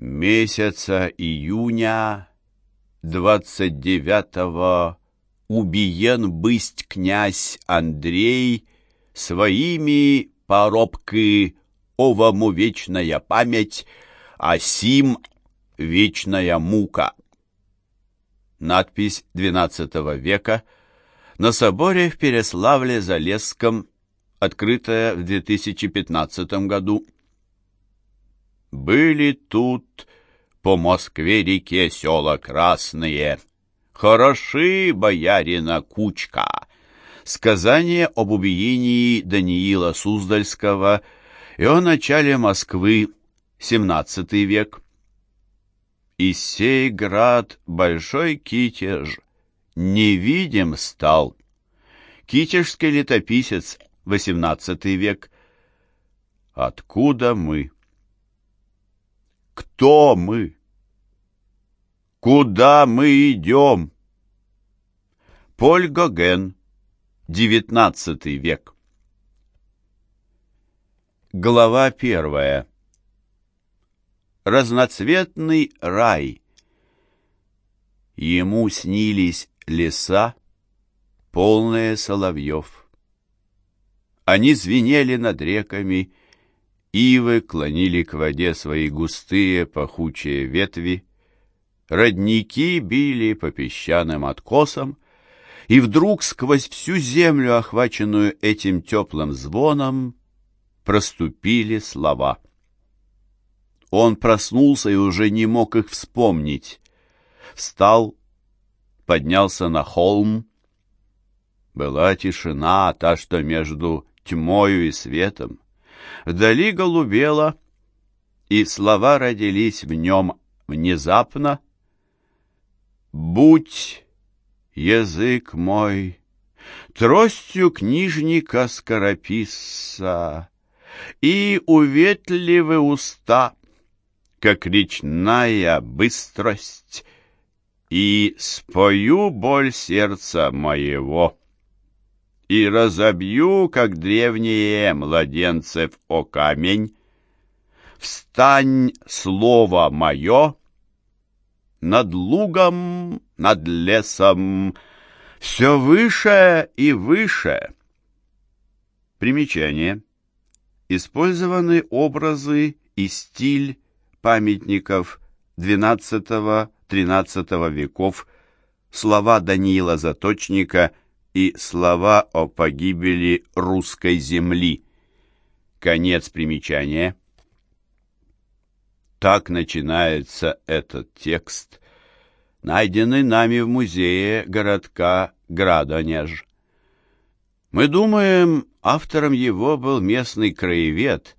Месяца июня двадцать девятого убиен бысть князь Андрей своими поробки овому вечная память, а сим вечная мука. Надпись XII века на соборе в Переславле-Залесском, открытая в 2015 году. Были тут по Москве-реке села красные, хороши боярина кучка. Сказание об убиении Даниила Суздальского и о начале Москвы, XVII век. И сей град большой китеж невидим стал. Китежский летописец, XVIII век. Откуда мы? Кто мы? Куда мы идем? Поль Гоген, XIX век. Глава первая. Разноцветный рай. Ему снились леса, полные соловьев. Они звенели над реками Ивы клонили к воде свои густые пахучие ветви, родники били по песчаным откосам, и вдруг сквозь всю землю, охваченную этим теплым звоном, проступили слова. Он проснулся и уже не мог их вспомнить. Встал, поднялся на холм. Была тишина, та, что между тьмою и светом. Вдали голубело, и слова родились в нем внезапно. «Будь, язык мой, тростью книжника скорописца, и уветливы уста, как речная быстрость, и спою боль сердца моего» и разобью, как древние младенцев, о камень. Встань, слово мое, над лугом, над лесом, все выше и выше. Примечание. Использованы образы и стиль памятников XII-XIII веков, слова Даниила Заточника – и слова о погибели русской земли. Конец примечания. Так начинается этот текст, найденный нами в музее городка Градонеж. Мы думаем, автором его был местный краевед,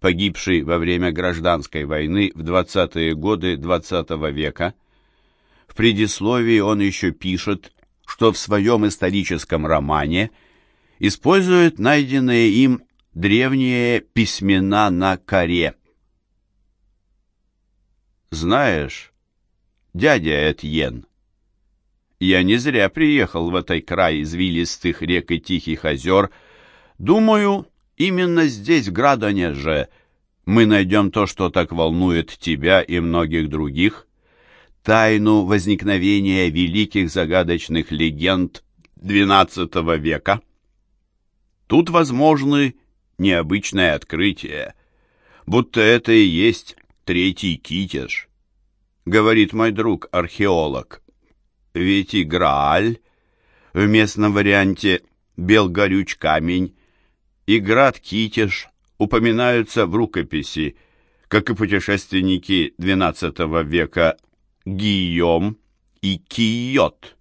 погибший во время гражданской войны в 20-е годы XX -го века. В предисловии он еще пишет, что в своем историческом романе использует найденные им древние письмена на коре. Знаешь, дядя Этьен, я не зря приехал в этой край извилистых рек и тихих озер. Думаю, именно здесь, в Градоне мы найдем то, что так волнует тебя и многих других — тайну возникновения великих загадочных легенд XII века. Тут возможны необычное открытие, будто это и есть третий китеж, говорит мой друг археолог. Ведь и Грааль в местном варианте Белгорюч камень и град Китеж упоминаются в рукописи, как и путешественники XII века Гийом и Киот.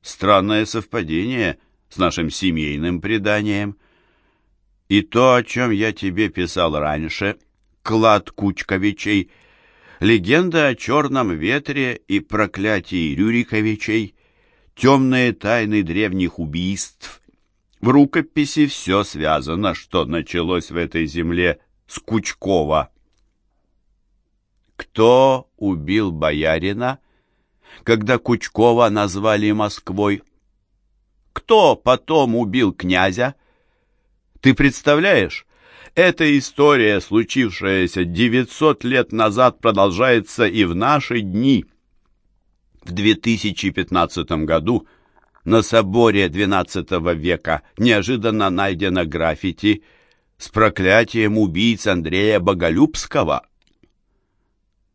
Странное совпадение с нашим семейным преданием. И то, о чем я тебе писал раньше, клад Кучковичей, легенда о черном ветре и проклятии Рюриковичей, темные тайны древних убийств. В рукописи все связано, что началось в этой земле с Кучкова. Кто убил боярина, когда Кучкова назвали Москвой? Кто потом убил князя? Ты представляешь, Эта история, случившаяся 900 лет назад, продолжается и в наши дни. В 2015 году на соборе XII века неожиданно найдено граффити с проклятием убийц Андрея Боголюбского.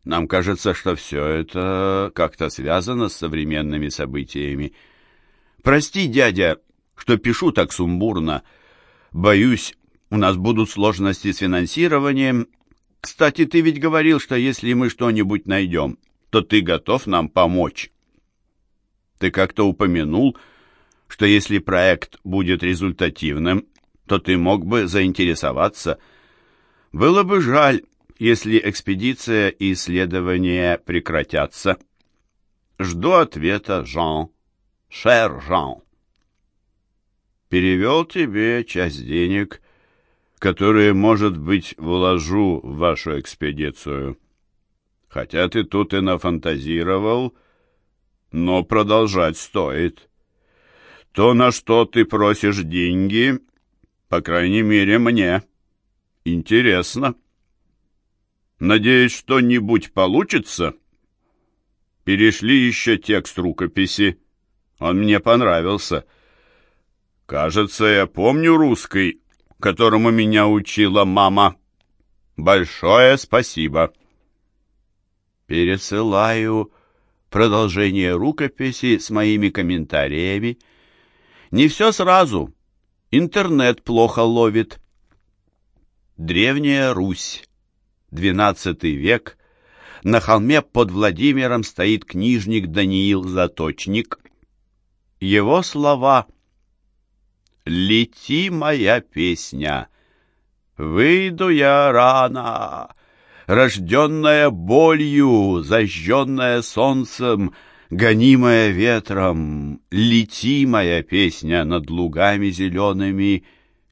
Нам кажется, что все это как-то связано с современными событиями. Прости, дядя, что пишу так сумбурно. Боюсь, у нас будут сложности с финансированием. Кстати, ты ведь говорил, что если мы что-нибудь найдем, то ты готов нам помочь. Ты как-то упомянул, что если проект будет результативным, то ты мог бы заинтересоваться. Было бы жаль, если экспедиция и исследования прекратятся. Жду ответа, Жан. Шер Жан. Перевел тебе часть денег, которые, может быть, вложу в вашу экспедицию. Хотя ты тут и нафантазировал, но продолжать стоит. То, на что ты просишь деньги, по крайней мере, мне интересно. Надеюсь, что-нибудь получится? Перешли еще текст рукописи. Он мне понравился. Кажется, я помню русский, которому меня учила мама. Большое спасибо. Пересылаю продолжение рукописи с моими комментариями. Не все сразу. Интернет плохо ловит. Древняя Русь. XII век, на холме под Владимиром стоит книжник Даниил Заточник. Его слова «Лети, моя песня, выйду я рано, рожденная болью, зажженная солнцем, гонимая ветром, лети, моя песня, над лугами зелеными,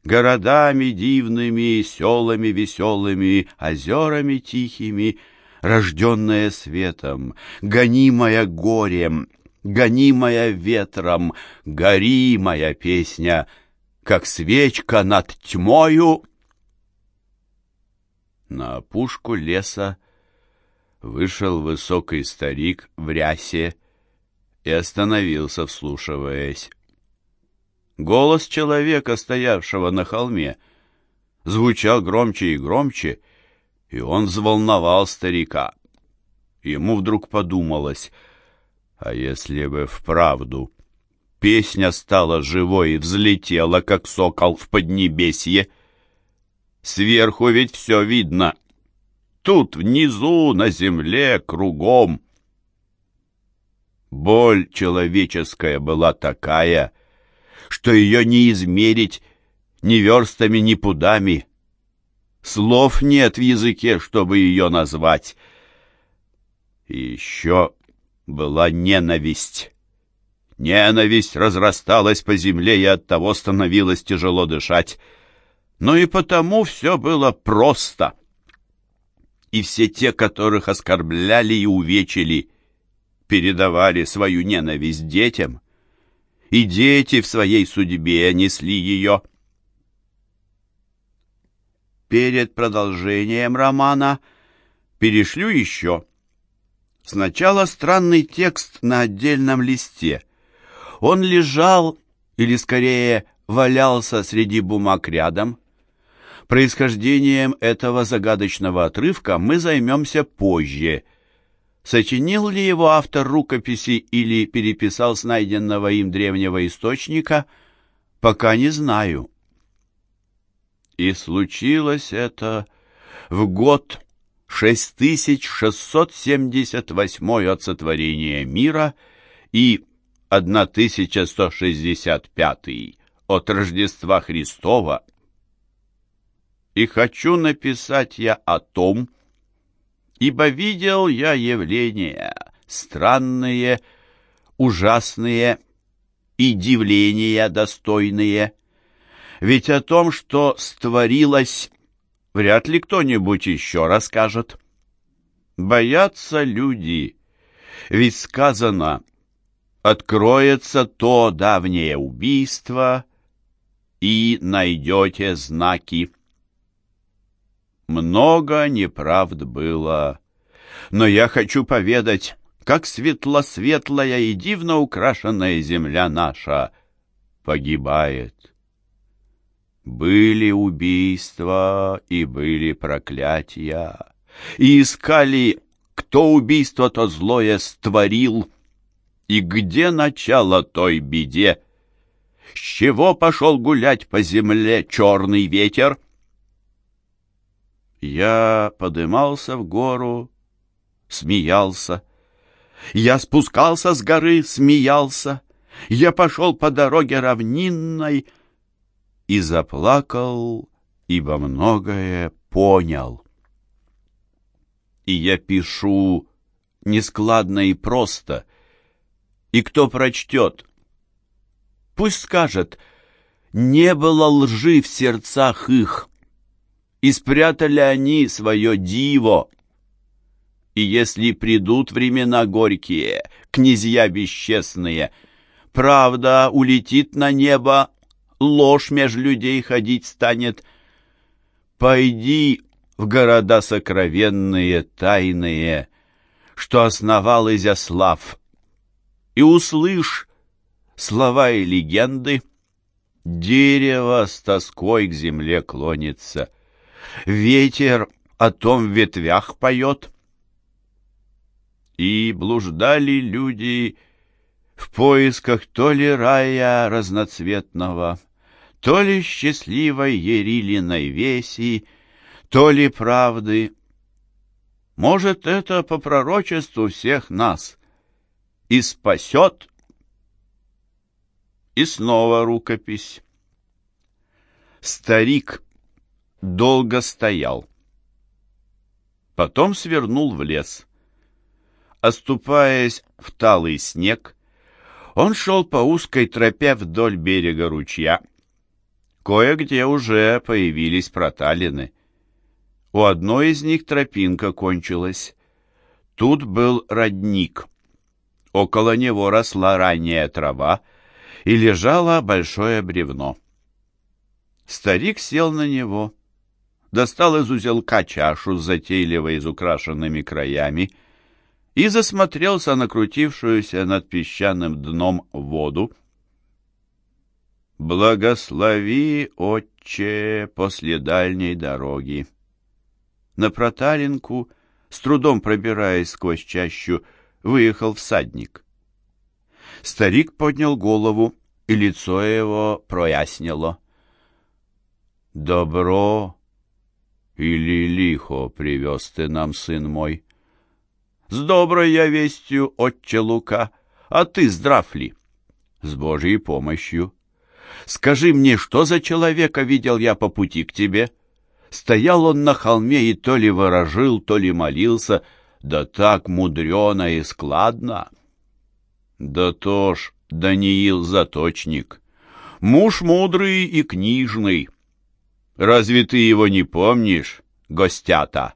городами дивными, селами веселыми, озерами тихими, рожденная светом, гонимая горем, гонимая ветром, гори моя песня, как свечка над тьмою. На опушку леса вышел высокий старик в рясе и остановился, вслушиваясь. Голос человека, стоявшего на холме, звучал громче и громче, и он взволновал старика. Ему вдруг подумалось, а если бы вправду песня стала живой и взлетела, как сокол в поднебесье? Сверху ведь все видно. Тут, внизу, на земле, кругом. Боль человеческая была такая — что ее не измерить ни верстами, ни пудами. Слов нет в языке, чтобы ее назвать. И еще была ненависть. Ненависть разрасталась по земле, и оттого становилось тяжело дышать. Но и потому все было просто. И все те, которых оскорбляли и увечили, передавали свою ненависть детям и дети в своей судьбе несли ее. Перед продолжением романа перешлю еще. Сначала странный текст на отдельном листе. Он лежал, или скорее валялся среди бумаг рядом. Происхождением этого загадочного отрывка мы займемся позже – Сочинил ли его автор рукописи или переписал с найденного им древнего источника, пока не знаю. И случилось это в год 6678 от сотворения мира и 1165 от Рождества Христова. И хочу написать я о том, ибо видел я явления странные, ужасные и дивления достойные. Ведь о том, что створилось, вряд ли кто-нибудь еще расскажет. Боятся люди, ведь сказано, откроется то давнее убийство, и найдете знаки. Много неправд было. Но я хочу поведать, как светло-светлая и дивно украшенная земля наша погибает. Были убийства и были проклятия, и искали, кто убийство-то злое створил, и где начало той беде, с чего пошел гулять по земле черный ветер? Я подымался в гору, смеялся. Я спускался с горы, смеялся. Я пошел по дороге равнинной и заплакал, ибо многое понял. И я пишу нескладно и просто, и кто прочтет, пусть скажет, не было лжи в сердцах их, и спрятали они свое диво. И если придут времена горькие, князья бесчестные, правда улетит на небо, ложь меж людей ходить станет. Пойди в города сокровенные, тайные, что основал Изяслав, и услышь слова и легенды. Дерево с тоской к земле клонится, ветер о том в ветвях поет. И блуждали люди в поисках то ли рая разноцветного, то ли счастливой Ерилиной веси, то ли правды. Может, это по пророчеству всех нас и спасет. И снова рукопись. Старик долго стоял. Потом свернул в лес. Оступаясь в талый снег, он шел по узкой тропе вдоль берега ручья. Кое-где уже появились проталины. У одной из них тропинка кончилась. Тут был родник. Около него росла ранняя трава и лежало большое бревно. Старик сел на него достал из узелка чашу с затейливо изукрашенными краями и засмотрелся на крутившуюся над песчаным дном воду. «Благослови, отче, после дальней дороги!» На проталинку, с трудом пробираясь сквозь чащу, выехал всадник. Старик поднял голову, и лицо его прояснило. «Добро или лихо привез ты нам, сын мой? С доброй я вестью, отче Лука, а ты здрав ли? С Божьей помощью. Скажи мне, что за человека видел я по пути к тебе? Стоял он на холме и то ли ворожил, то ли молился, да так мудрено и складно. Да то ж Даниил Заточник, муж мудрый и книжный, Разве ты его не помнишь, гостята?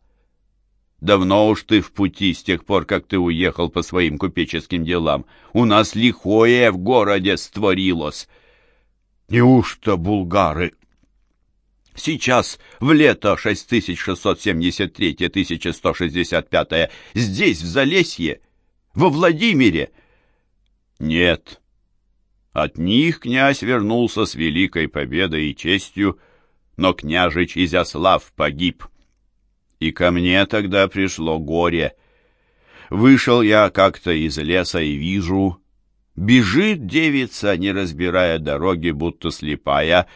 Давно уж ты в пути с тех пор, как ты уехал по своим купеческим делам. У нас лихое в городе створилось. Неужто булгары? Сейчас, в лето 6673-1165, здесь, в Залесье, во Владимире. Нет. От них князь вернулся с великой победой и честью, но княжич Изяслав погиб. И ко мне тогда пришло горе. Вышел я как-то из леса и вижу, бежит девица, не разбирая дороги, будто слепая,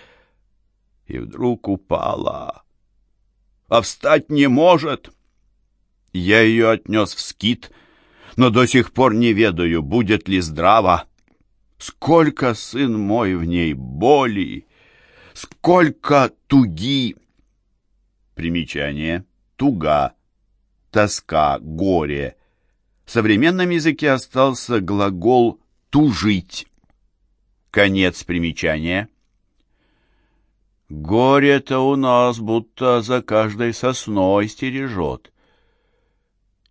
и вдруг упала. А встать не может. Я ее отнес в скит, но до сих пор не ведаю, будет ли здраво. Сколько, сын мой, в ней боли! Сколько туги! Примечание. Туга. Тоска, горе. В современном языке остался глагол «тужить». Конец примечания. Горе-то у нас будто за каждой сосной стережет.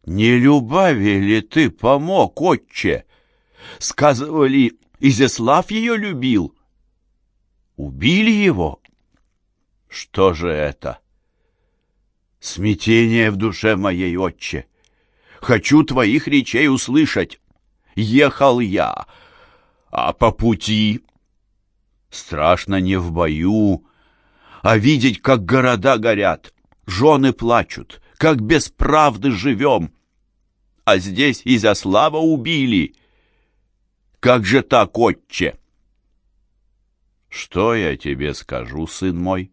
Не любави ли ты помог, отче? Сказывали, Изяслав ее любил. Убили его? Что же это? Смятение в душе моей, отче. Хочу твоих речей услышать. Ехал я, а по пути... Страшно не в бою, а видеть, как города горят, жены плачут, как без правды живем. А здесь и за слава убили. Как же так, отче? Что я тебе скажу, сын мой?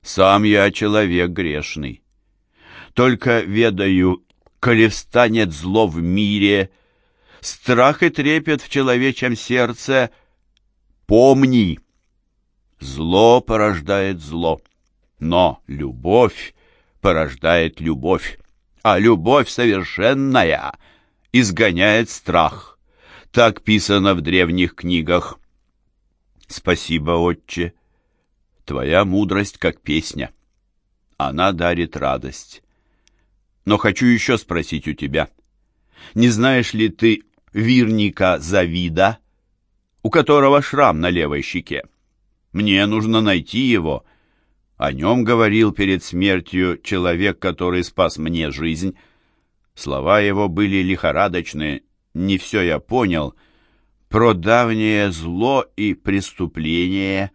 Сам я человек грешный. Только ведаю, коли встанет зло в мире, страх и трепет в человечем сердце, помни, зло порождает зло, но любовь порождает любовь, а любовь совершенная изгоняет страх. Так писано в древних книгах. Спасибо, отче. Твоя мудрость как песня. Она дарит радость. Но хочу еще спросить у тебя. Не знаешь ли ты Вирника Завида, у которого шрам на левой щеке? Мне нужно найти его. О нем говорил перед смертью человек, который спас мне жизнь. Слова его были лихорадочные, не все я понял — про давнее зло и преступление,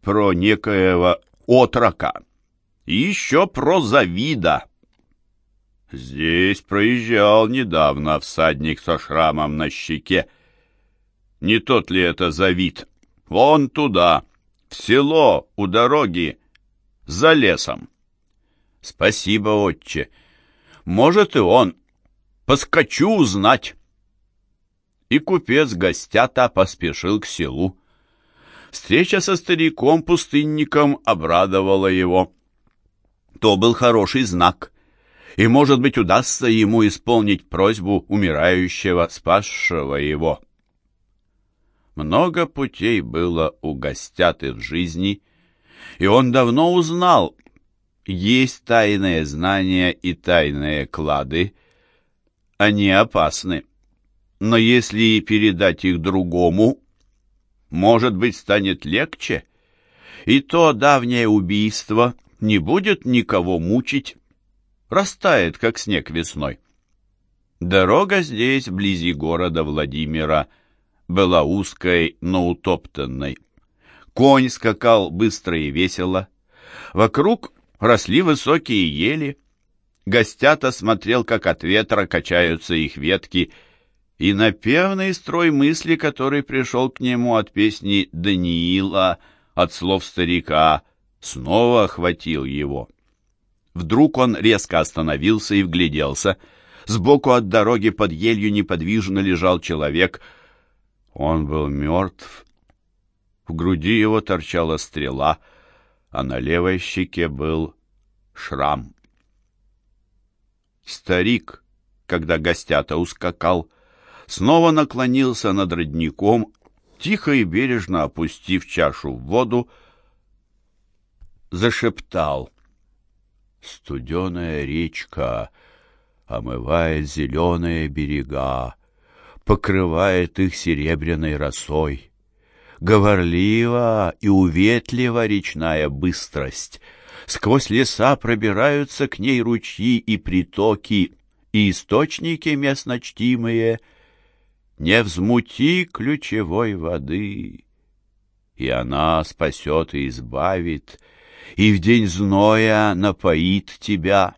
про некоего отрока еще про завида. Здесь проезжал недавно всадник со шрамом на щеке. Не тот ли это завид? Вон туда, в село, у дороги, за лесом. Спасибо, отче. Может, и он. Поскочу узнать и купец гостята поспешил к селу. Встреча со стариком-пустынником обрадовала его. То был хороший знак, и, может быть, удастся ему исполнить просьбу умирающего, спасшего его. Много путей было у гостяты в жизни, и он давно узнал, есть тайные знания и тайные клады, они опасны но если передать их другому, может быть, станет легче, и то давнее убийство не будет никого мучить, растает, как снег весной. Дорога здесь, вблизи города Владимира, была узкой, но утоптанной. Конь скакал быстро и весело. Вокруг росли высокие ели. Гостята смотрел, как от ветра качаются их ветки — и напевный строй мысли, который пришел к нему от песни Даниила, от слов старика, снова охватил его. Вдруг он резко остановился и вгляделся. Сбоку от дороги под елью неподвижно лежал человек. Он был мертв. В груди его торчала стрела, а на левой щеке был шрам. Старик, когда гостята ускакал, снова наклонился над родником, тихо и бережно опустив чашу в воду, зашептал. Студеная речка омывает зеленые берега, покрывает их серебряной росой. Говорлива и уветлива речная быстрость. Сквозь леса пробираются к ней ручьи и притоки, и источники местно чтимые — не взмути ключевой воды, и она спасет и избавит, и в день зноя напоит тебя.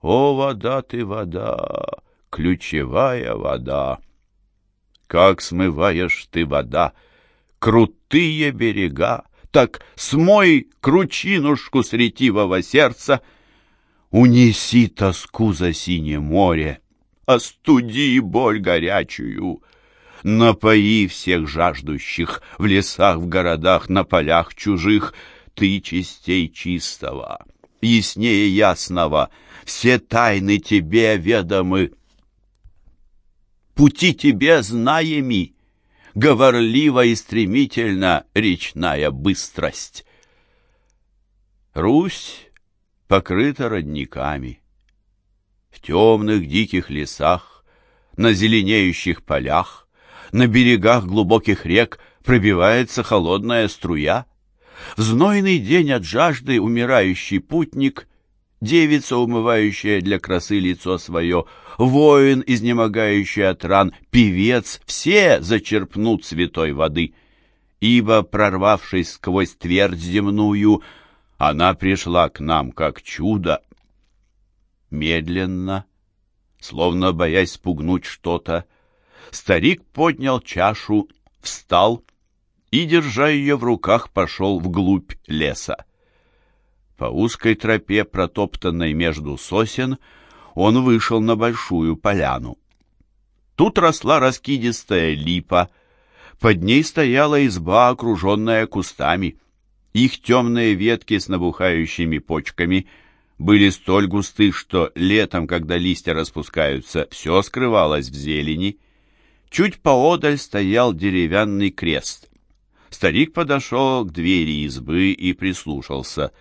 О, вода ты, вода, ключевая вода! Как смываешь ты, вода, крутые берега, так смой кручинушку с ретивого сердца, унеси тоску за синее море, остуди боль горячую. Напои всех жаждущих в лесах, в городах, на полях чужих. Ты чистей чистого, яснее ясного, все тайны тебе ведомы. Пути тебе знаеми, говорливо и стремительно речная быстрость. Русь покрыта родниками в темных диких лесах, на зеленеющих полях, на берегах глубоких рек пробивается холодная струя. В знойный день от жажды умирающий путник, девица, умывающая для красы лицо свое, воин, изнемогающий от ран, певец, все зачерпнут святой воды. Ибо, прорвавшись сквозь твердь земную, она пришла к нам как чудо. Медленно, словно боясь спугнуть что-то, старик поднял чашу, встал и, держа ее в руках, пошел вглубь леса. По узкой тропе, протоптанной между сосен, он вышел на большую поляну. Тут росла раскидистая липа, под ней стояла изба, окруженная кустами. Их темные ветки с набухающими почками были столь густы, что летом, когда листья распускаются, все скрывалось в зелени. Чуть поодаль стоял деревянный крест. Старик подошел к двери избы и прислушался.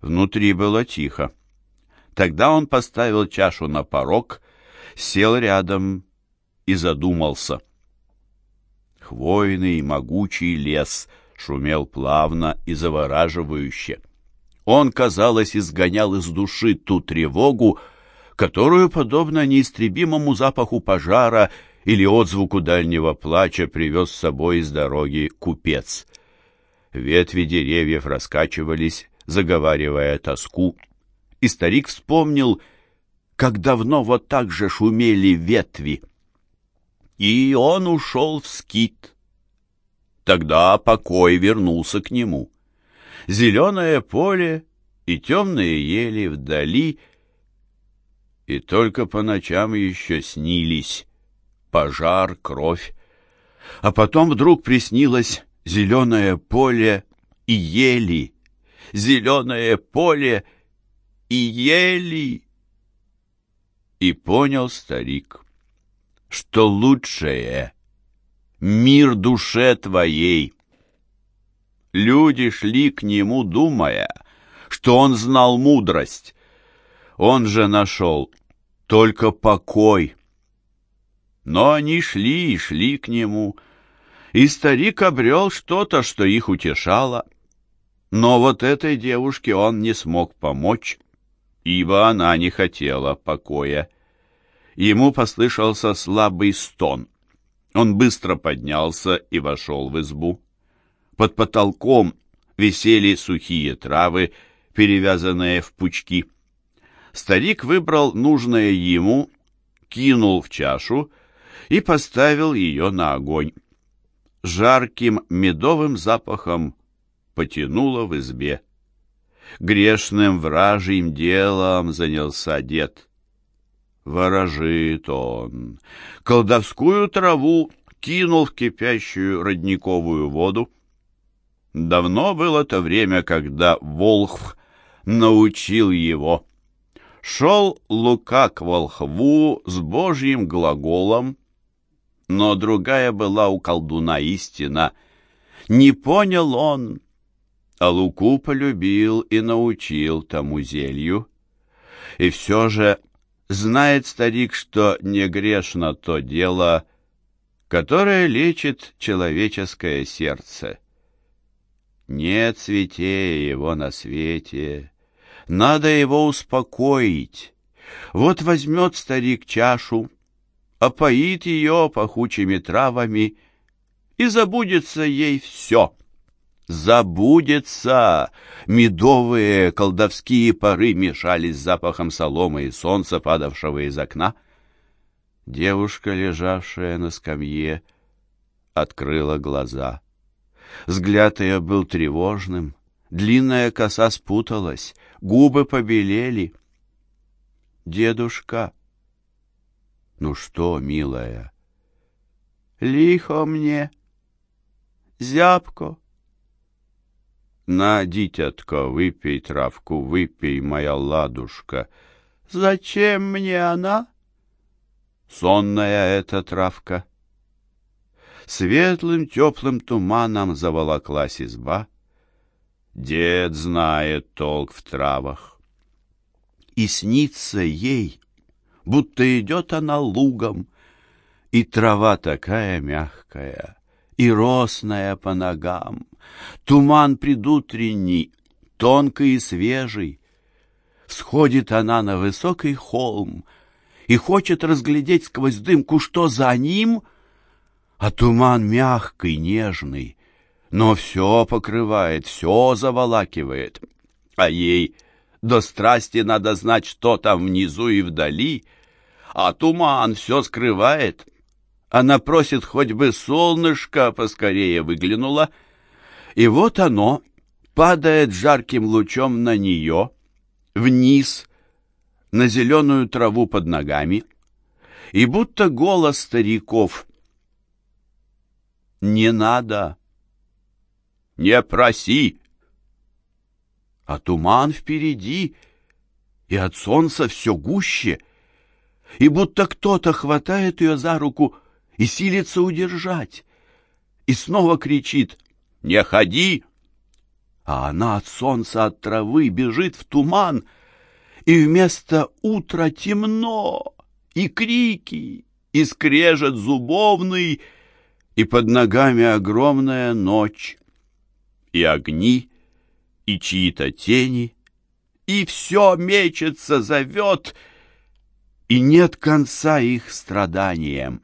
Внутри было тихо. Тогда он поставил чашу на порог, сел рядом и задумался. Хвойный могучий лес шумел плавно и завораживающе. Он, казалось, изгонял из души ту тревогу, которую, подобно неистребимому запаху пожара или отзвуку дальнего плача, привез с собой из дороги купец. Ветви деревьев раскачивались, заговаривая тоску, и старик вспомнил, как давно вот так же шумели ветви. И он ушел в скит. Тогда покой вернулся к нему. Зеленое поле и темные ели вдали, и только по ночам еще снились пожар, кровь. А потом вдруг приснилось зеленое поле и ели, зеленое поле — и ели. И понял старик, что лучшее — мир душе твоей. Люди шли к нему, думая, что он знал мудрость. Он же нашел только покой. Но они шли и шли к нему, и старик обрел что-то, что их утешало. Но вот этой девушке он не смог помочь ибо она не хотела покоя. Ему послышался слабый стон. Он быстро поднялся и вошел в избу. Под потолком висели сухие травы, перевязанные в пучки. Старик выбрал нужное ему, кинул в чашу и поставил ее на огонь. Жарким медовым запахом потянуло в избе. Грешным вражьим делом занялся дед. Ворожит он. Колдовскую траву кинул в кипящую родниковую воду. Давно было то время, когда Волхв научил его. Шел Лука к волхву с божьим глаголом, но другая была у колдуна истина. Не понял он, а Луку полюбил и научил тому зелью. И все же знает старик, что не грешно то дело, которое лечит человеческое сердце. Нет святее его на свете, надо его успокоить. Вот возьмет старик чашу, опоит ее пахучими травами, и забудется ей все — забудется. Медовые колдовские пары мешались с запахом соломы и солнца, падавшего из окна. Девушка, лежавшая на скамье, открыла глаза. Взгляд ее был тревожным, длинная коса спуталась, губы побелели. «Дедушка!» «Ну что, милая?» «Лихо мне, зябко». На, дитятко, выпей травку, выпей, моя ладушка. Зачем мне она? Сонная эта травка. Светлым теплым туманом заволоклась изба. Дед знает толк в травах. И снится ей, будто идет она лугом, и трава такая мягкая, и росная по ногам. Туман предутренний, тонкий и свежий. Сходит она на высокий холм и хочет разглядеть сквозь дымку, что за ним, а туман мягкий, нежный, но все покрывает, все заволакивает, а ей до страсти надо знать, что там внизу и вдали, а туман все скрывает. Она просит, хоть бы солнышко поскорее выглянуло, и вот оно падает жарким лучом на нее, вниз, на зеленую траву под ногами, и будто голос стариков «Не надо! Не проси!» А туман впереди, и от солнца все гуще, и будто кто-то хватает ее за руку и силится удержать, и снова кричит «Не ходи!» А она от солнца, от травы бежит в туман — и вместо утра темно, и крики, и скрежет зубовный, и под ногами огромная ночь, и огни, и чьи-то тени, и все мечется, зовет, и нет конца их страданиям.